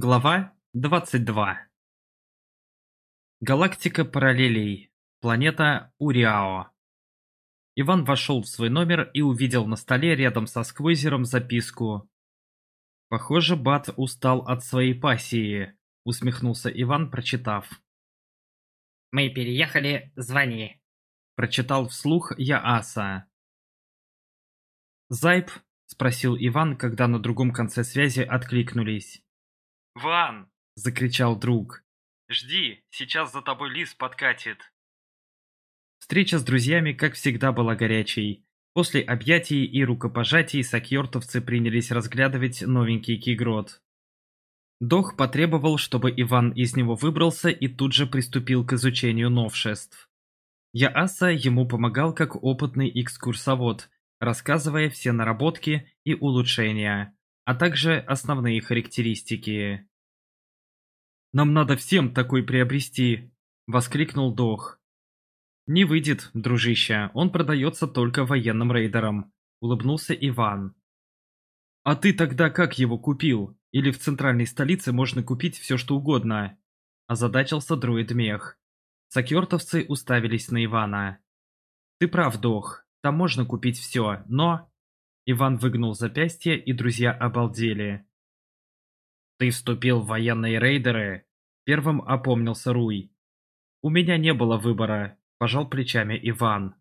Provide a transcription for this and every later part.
Глава 22. Галактика параллелей. Планета Уриао. Иван вошел в свой номер и увидел на столе рядом со сквозером записку. «Похоже, Бат устал от своей пассии», — усмехнулся Иван, прочитав. «Мы переехали, звони», — прочитал вслух Яаса. «Зайб?» — спросил Иван, когда на другом конце связи откликнулись. Ван!» — закричал друг. «Жди, сейчас за тобой лис подкатит!» Встреча с друзьями, как всегда, была горячей. После объятий и рукопожатий сакьортовцы принялись разглядывать новенький кигрот. Дох потребовал, чтобы Иван из него выбрался и тут же приступил к изучению новшеств. Яаса ему помогал как опытный экскурсовод, рассказывая все наработки и улучшения, а также основные характеристики. Нам надо всем такой приобрести!» — воскликнул Дох. «Не выйдет, дружище, он продается только военным рейдерам», — улыбнулся Иван. «А ты тогда как его купил? Или в центральной столице можно купить все что угодно?» — озадачился друид Мех. Сокертовцы уставились на Ивана. «Ты прав, Дох, там можно купить все, но...» Иван выгнул запястье, и друзья обалдели. «Ты вступил в военные рейдеры?» Первым опомнился Руй. «У меня не было выбора», – пожал плечами Иван.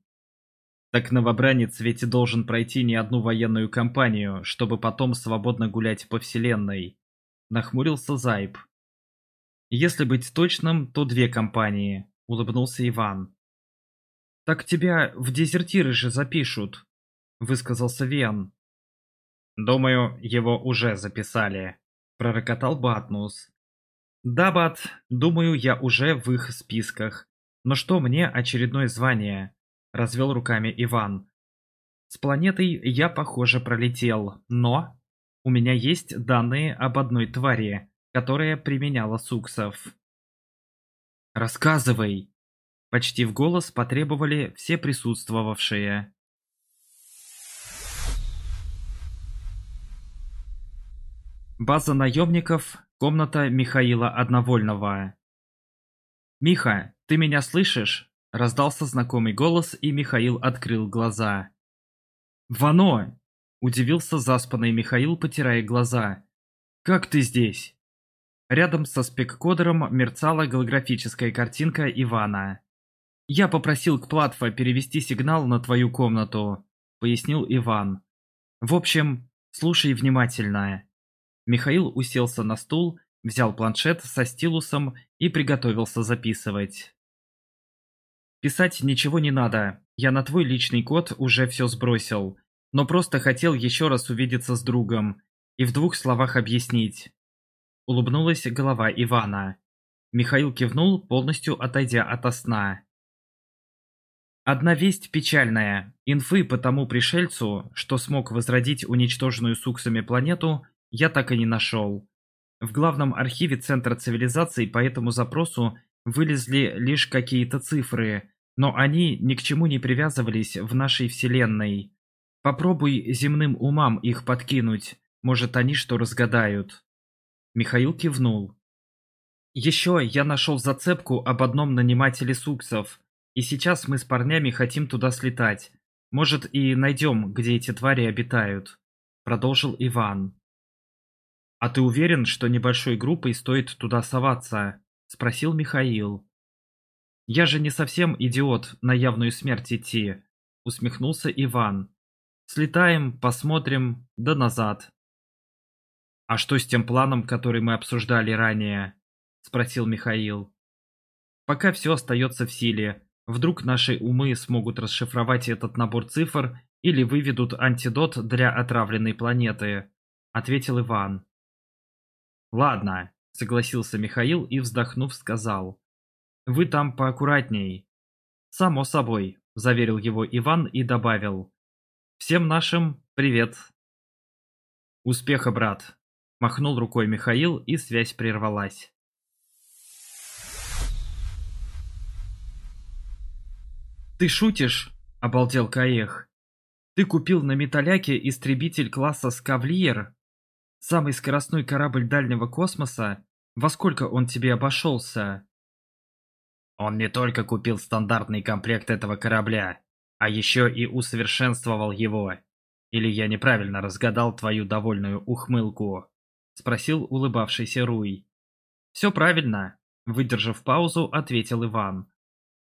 «Так новобранец ведь должен пройти не одну военную кампанию, чтобы потом свободно гулять по вселенной», – нахмурился Зайб. «Если быть точным, то две кампании. – улыбнулся Иван. «Так тебя в дезертиры же запишут», – высказался Вен. «Думаю, его уже записали», — пророкотал Батнус. «Да, Бат, думаю, я уже в их списках. Но что мне очередное звание?» — развел руками Иван. «С планетой я, похоже, пролетел, но у меня есть данные об одной твари, которая применяла суксов». «Рассказывай!» — почти в голос потребовали все присутствовавшие. База наемников, комната Михаила Одновольного. «Миха, ты меня слышишь?» – раздался знакомый голос, и Михаил открыл глаза. «Вано!» – удивился заспанный Михаил, потирая глаза. «Как ты здесь?» Рядом со спеккодером мерцала голографическая картинка Ивана. «Я попросил Кплатфа перевести сигнал на твою комнату», – пояснил Иван. «В общем, слушай внимательно». Михаил уселся на стул, взял планшет со стилусом и приготовился записывать. «Писать ничего не надо, я на твой личный код уже все сбросил, но просто хотел еще раз увидеться с другом и в двух словах объяснить». Улыбнулась голова Ивана. Михаил кивнул, полностью отойдя от сна. Одна весть печальная. Инфы по тому пришельцу, что смог возродить уничтоженную суксами планету, я так и не нашел. В главном архиве Центра цивилизации по этому запросу вылезли лишь какие-то цифры, но они ни к чему не привязывались в нашей Вселенной. Попробуй земным умам их подкинуть, может они что разгадают. Михаил кивнул. Еще я нашел зацепку об одном нанимателе суксов, и сейчас мы с парнями хотим туда слетать. Может и найдем, где эти твари обитают, продолжил Иван. — А ты уверен, что небольшой группой стоит туда соваться? — спросил Михаил. — Я же не совсем идиот на явную смерть идти, — усмехнулся Иван. — Слетаем, посмотрим, да назад. — А что с тем планом, который мы обсуждали ранее? — спросил Михаил. — Пока все остается в силе. Вдруг наши умы смогут расшифровать этот набор цифр или выведут антидот для отравленной планеты, — ответил Иван. «Ладно», — согласился Михаил и, вздохнув, сказал. «Вы там поаккуратней». «Само собой», — заверил его Иван и добавил. «Всем нашим привет». «Успеха, брат», — махнул рукой Михаил, и связь прервалась. «Ты шутишь?» — обалдел Каех. «Ты купил на металляке истребитель класса «Скавлиер»?» Самый скоростной корабль дальнего космоса? Во сколько он тебе обошелся? Он не только купил стандартный комплект этого корабля, а еще и усовершенствовал его. Или я неправильно разгадал твою довольную ухмылку? Спросил улыбавшийся Руй. Все правильно, выдержав паузу, ответил Иван.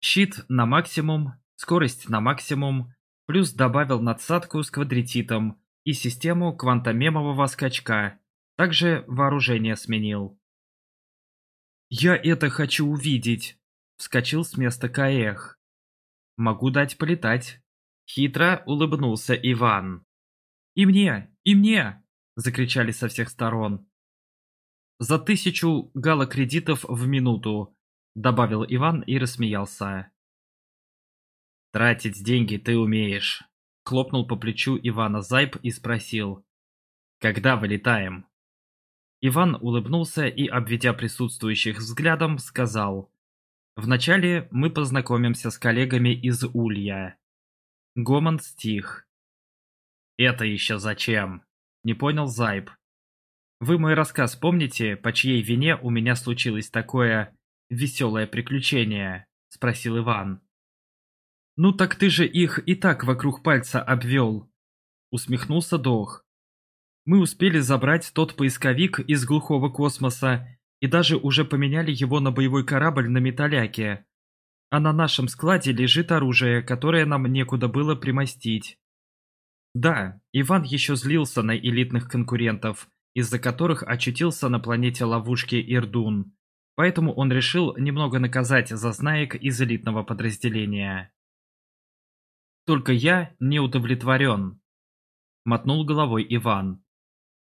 Щит на максимум, скорость на максимум, плюс добавил надсадку с квадрититом, и систему квантомемового скачка. Также вооружение сменил. «Я это хочу увидеть!» – вскочил с места Каэх. «Могу дать полетать!» – хитро улыбнулся Иван. «И мне! И мне!» – закричали со всех сторон. «За тысячу галокредитов в минуту», – добавил Иван и рассмеялся. «Тратить деньги ты умеешь», хлопнул по плечу Ивана Зайб и спросил «Когда вылетаем?». Иван улыбнулся и, обведя присутствующих взглядом, сказал «Вначале мы познакомимся с коллегами из Улья». Гомон стих. «Это еще зачем?» – не понял Зайб. «Вы мой рассказ помните, по чьей вине у меня случилось такое веселое приключение?» – спросил Иван. Ну так ты же их и так вокруг пальца обвел. Усмехнулся Дох. Мы успели забрать тот поисковик из глухого космоса и даже уже поменяли его на боевой корабль на металляке. А на нашем складе лежит оружие, которое нам некуда было примостить. Да, Иван еще злился на элитных конкурентов, из-за которых очутился на планете ловушки Ирдун. Поэтому он решил немного наказать за зазнаек из элитного подразделения. Только я не удовлетворен. Мотнул головой Иван.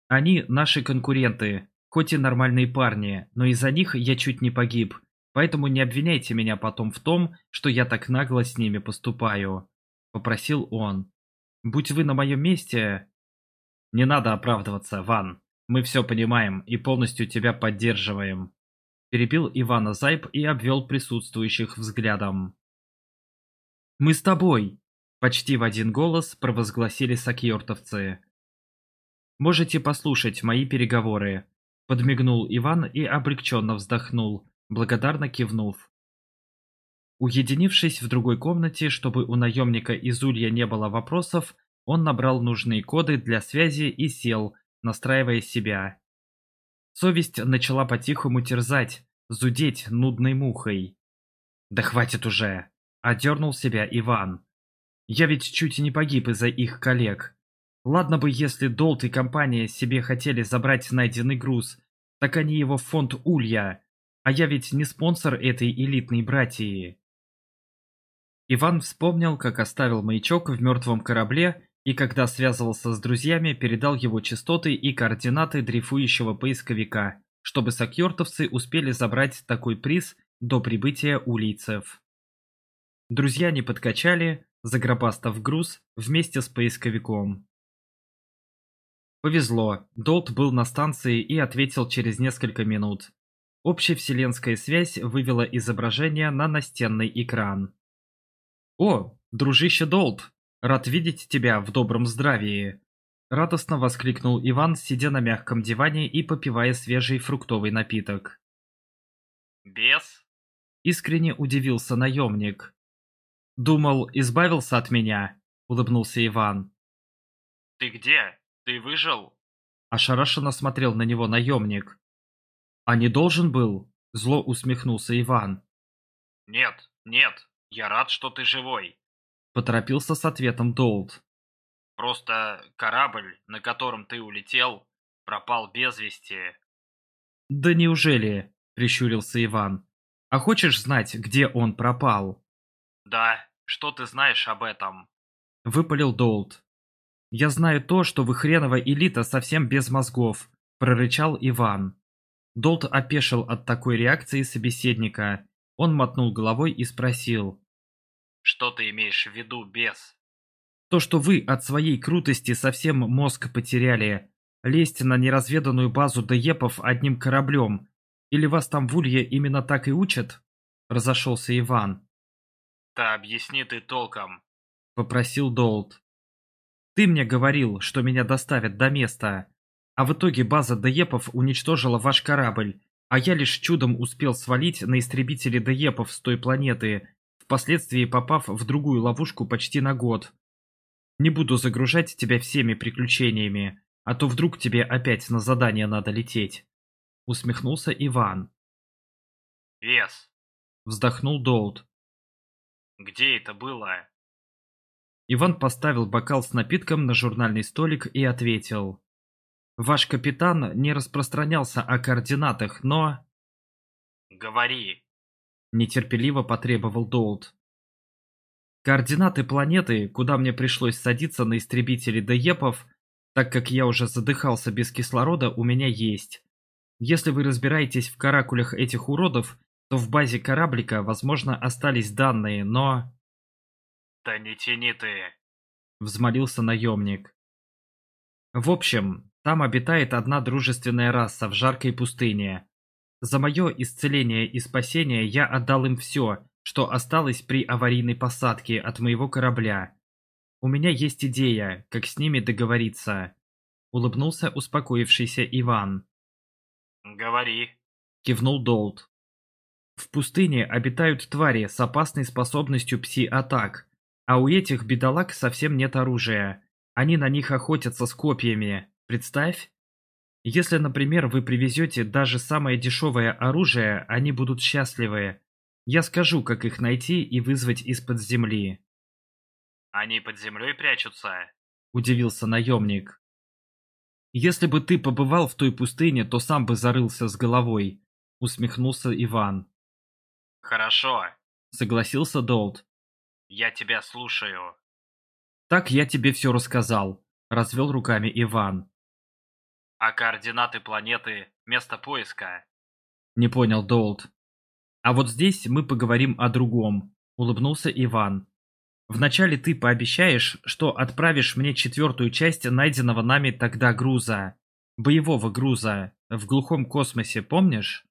Они наши конкуренты, хоть и нормальные парни, но из-за них я чуть не погиб. Поэтому не обвиняйте меня потом в том, что я так нагло с ними поступаю. Попросил он. Будь вы на моем месте... Не надо оправдываться, Ван. Мы все понимаем и полностью тебя поддерживаем. Перебил Ивана Зайб и обвел присутствующих взглядом. «Мы с тобой!» Почти в один голос провозгласили сакьёртовцы. «Можете послушать мои переговоры», — подмигнул Иван и облегченно вздохнул, благодарно кивнув. Уединившись в другой комнате, чтобы у наемника из Улья не было вопросов, он набрал нужные коды для связи и сел, настраивая себя. Совесть начала по-тихому терзать, зудеть нудной мухой. «Да хватит уже!» — одернул себя Иван. Я ведь чуть не погиб из-за их коллег. Ладно бы, если Долт и компания себе хотели забрать найденный груз, так они его в фонд Улья, а я ведь не спонсор этой элитной братьи. Иван вспомнил, как оставил маячок в мертвом корабле и когда связывался с друзьями, передал его частоты и координаты дрейфующего поисковика, чтобы сакьортовцы успели забрать такой приз до прибытия улицев. Друзья не подкачали, загробастав груз вместе с поисковиком. Повезло, Долт был на станции и ответил через несколько минут. Общевселенская связь вывела изображение на настенный экран. «О, дружище Долт, рад видеть тебя в добром здравии!» Радостно воскликнул Иван, сидя на мягком диване и попивая свежий фруктовый напиток. «Бес?» Искренне удивился наемник. «Думал, избавился от меня», — улыбнулся Иван. «Ты где? Ты выжил?» Ошарашенно смотрел на него наемник. «А не должен был?» — зло усмехнулся Иван. «Нет, нет, я рад, что ты живой», — поторопился с ответом Долд. «Просто корабль, на котором ты улетел, пропал без вести». «Да неужели?» — прищурился Иван. «А хочешь знать, где он пропал?» «Да, что ты знаешь об этом?» — выпалил Долд. «Я знаю то, что вы хренова элита совсем без мозгов», — прорычал Иван. Долт опешил от такой реакции собеседника. Он мотнул головой и спросил. «Что ты имеешь в виду, без? «То, что вы от своей крутости совсем мозг потеряли. Лезть на неразведанную базу Деепов одним кораблем. Или вас там в Улье именно так и учат?» Разошелся Иван это объясни ты толком», — попросил Долт. «Ты мне говорил, что меня доставят до места, а в итоге база Деепов уничтожила ваш корабль, а я лишь чудом успел свалить на истребители Деепов с той планеты, впоследствии попав в другую ловушку почти на год. Не буду загружать тебя всеми приключениями, а то вдруг тебе опять на задание надо лететь», — усмехнулся Иван. «Вес», вздохнул Долт. Где это было?» Иван поставил бокал с напитком на журнальный столик и ответил. «Ваш капитан не распространялся о координатах, но...» «Говори!» — нетерпеливо потребовал Доулт. «Координаты планеты, куда мне пришлось садиться на истребители Деепов, так как я уже задыхался без кислорода, у меня есть. Если вы разбираетесь в каракулях этих уродов, то в базе кораблика, возможно, остались данные, но... «Да не тяни ты!» — взмолился наемник. «В общем, там обитает одна дружественная раса в жаркой пустыне. За мое исцеление и спасение я отдал им все, что осталось при аварийной посадке от моего корабля. У меня есть идея, как с ними договориться», — улыбнулся успокоившийся Иван. «Говори», — кивнул Долт. В пустыне обитают твари с опасной способностью пси-атак, а у этих бедолаг совсем нет оружия. Они на них охотятся с копьями. Представь? Если, например, вы привезете даже самое дешевое оружие, они будут счастливы. Я скажу, как их найти и вызвать из-под земли. Они под землей прячутся, удивился наемник. Если бы ты побывал в той пустыне, то сам бы зарылся с головой, усмехнулся Иван. «Хорошо», — согласился Долт. «Я тебя слушаю». «Так я тебе все рассказал», — развел руками Иван. «А координаты планеты, место поиска?» Не понял Долт. «А вот здесь мы поговорим о другом», — улыбнулся Иван. «Вначале ты пообещаешь, что отправишь мне четвертую часть найденного нами тогда груза. Боевого груза. В глухом космосе, помнишь?»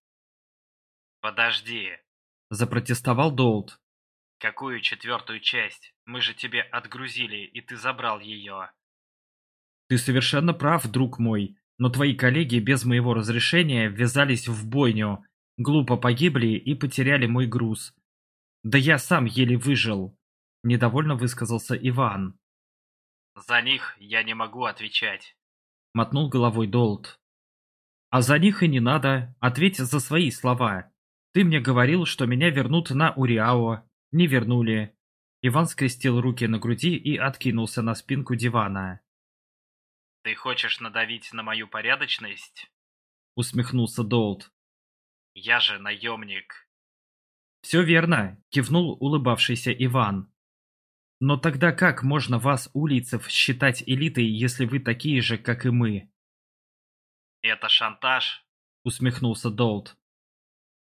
«Подожди», запротестовал Доут. «Какую четвертую часть? Мы же тебе отгрузили, и ты забрал ее». «Ты совершенно прав, друг мой, но твои коллеги без моего разрешения ввязались в бойню, глупо погибли и потеряли мой груз. Да я сам еле выжил», — недовольно высказался Иван. «За них я не могу отвечать», — мотнул головой Долт. «А за них и не надо, ответь за свои слова», ты мне говорил, что меня вернут на Уриао. Не вернули. Иван скрестил руки на груди и откинулся на спинку дивана. «Ты хочешь надавить на мою порядочность?» Усмехнулся Долт. «Я же наемник». «Все верно», — кивнул улыбавшийся Иван. «Но тогда как можно вас, улицев, считать элитой, если вы такие же, как и мы?» «Это шантаж», — усмехнулся Долт.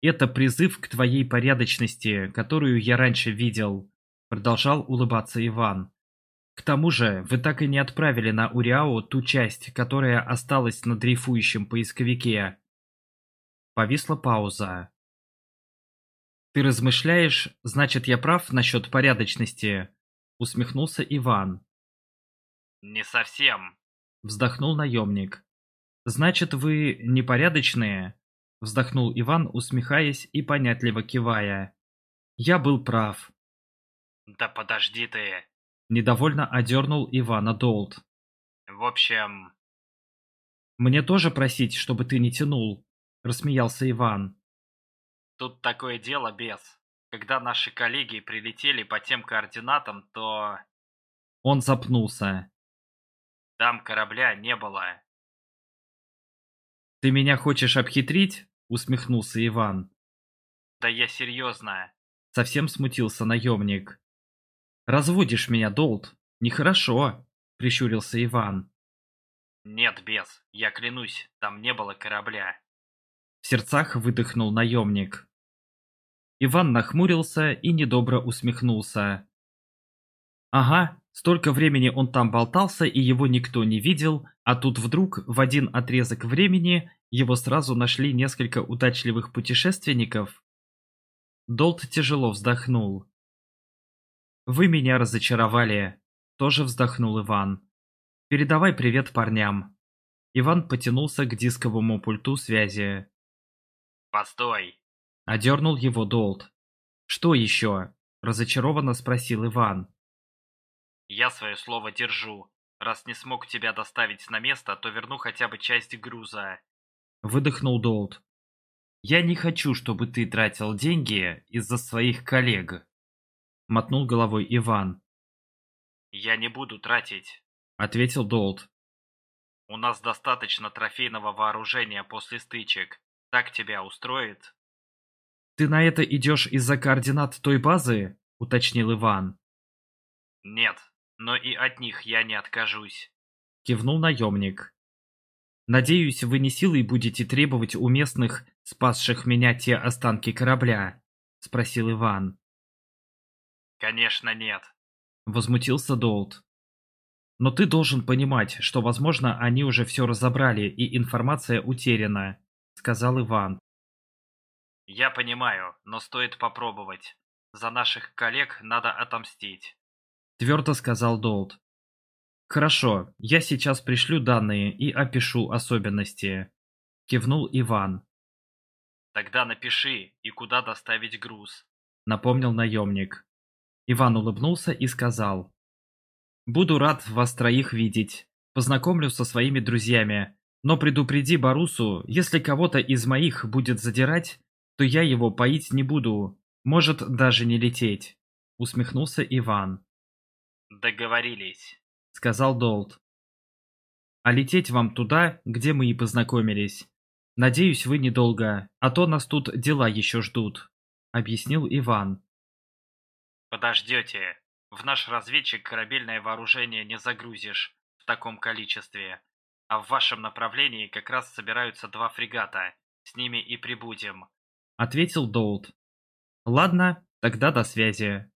Это призыв к твоей порядочности, которую я раньше видел, продолжал улыбаться Иван. К тому же, вы так и не отправили на Уриао ту часть, которая осталась на дрейфующем поисковике. Повисла пауза. Ты размышляешь, значит, я прав насчет порядочности, усмехнулся Иван. Не совсем, вздохнул наемник. Значит, вы непорядочные? — вздохнул Иван, усмехаясь и понятливо кивая. «Я был прав». «Да подожди ты!» — недовольно одернул Ивана Долт. «В общем...» «Мне тоже просить, чтобы ты не тянул», — рассмеялся Иван. «Тут такое дело, без. Когда наши коллеги прилетели по тем координатам, то...» Он запнулся. «Там корабля не было. «Ты меня хочешь обхитрить?» — усмехнулся Иван. «Да я серьезно!» — совсем смутился наемник. «Разводишь меня, Долт! Нехорошо!» — прищурился Иван. «Нет, без, я клянусь, там не было корабля!» В сердцах выдохнул наемник. Иван нахмурился и недобро усмехнулся. «Ага, столько времени он там болтался, и его никто не видел, а тут вдруг в один отрезок времени его сразу нашли несколько удачливых путешественников. Долт тяжело вздохнул. «Вы меня разочаровали», — тоже вздохнул Иван. «Передавай привет парням». Иван потянулся к дисковому пульту связи. «Постой!» — одернул его Долт. «Что еще?» — разочарованно спросил Иван. «Я свое слово держу. Раз не смог тебя доставить на место, то верну хотя бы часть груза выдохнул Долт. «Я не хочу, чтобы ты тратил деньги из-за своих коллег», — мотнул головой Иван. «Я не буду тратить», — ответил Долт. «У нас достаточно трофейного вооружения после стычек. Так тебя устроит?» «Ты на это идешь из-за координат той базы?» — уточнил Иван. «Нет, но и от них я не откажусь», — кивнул наемник. Надеюсь, вы не силой будете требовать у местных, спасших меня те останки корабля?» — спросил Иван. «Конечно нет», — возмутился Долт. «Но ты должен понимать, что, возможно, они уже все разобрали, и информация утеряна», — сказал Иван. «Я понимаю, но стоит попробовать. За наших коллег надо отомстить», — твердо сказал Долт. «Хорошо, я сейчас пришлю данные и опишу особенности», — кивнул Иван. «Тогда напиши, и куда доставить груз», — напомнил наемник. Иван улыбнулся и сказал. «Буду рад вас троих видеть. Познакомлю со своими друзьями. Но предупреди Барусу, если кого-то из моих будет задирать, то я его поить не буду. Может, даже не лететь», — усмехнулся Иван. «Договорились». — сказал Долт. «А лететь вам туда, где мы и познакомились. Надеюсь, вы недолго, а то нас тут дела еще ждут», — объяснил Иван. «Подождете. В наш разведчик корабельное вооружение не загрузишь в таком количестве. А в вашем направлении как раз собираются два фрегата. С ними и прибудем», — ответил Долт. «Ладно, тогда до связи».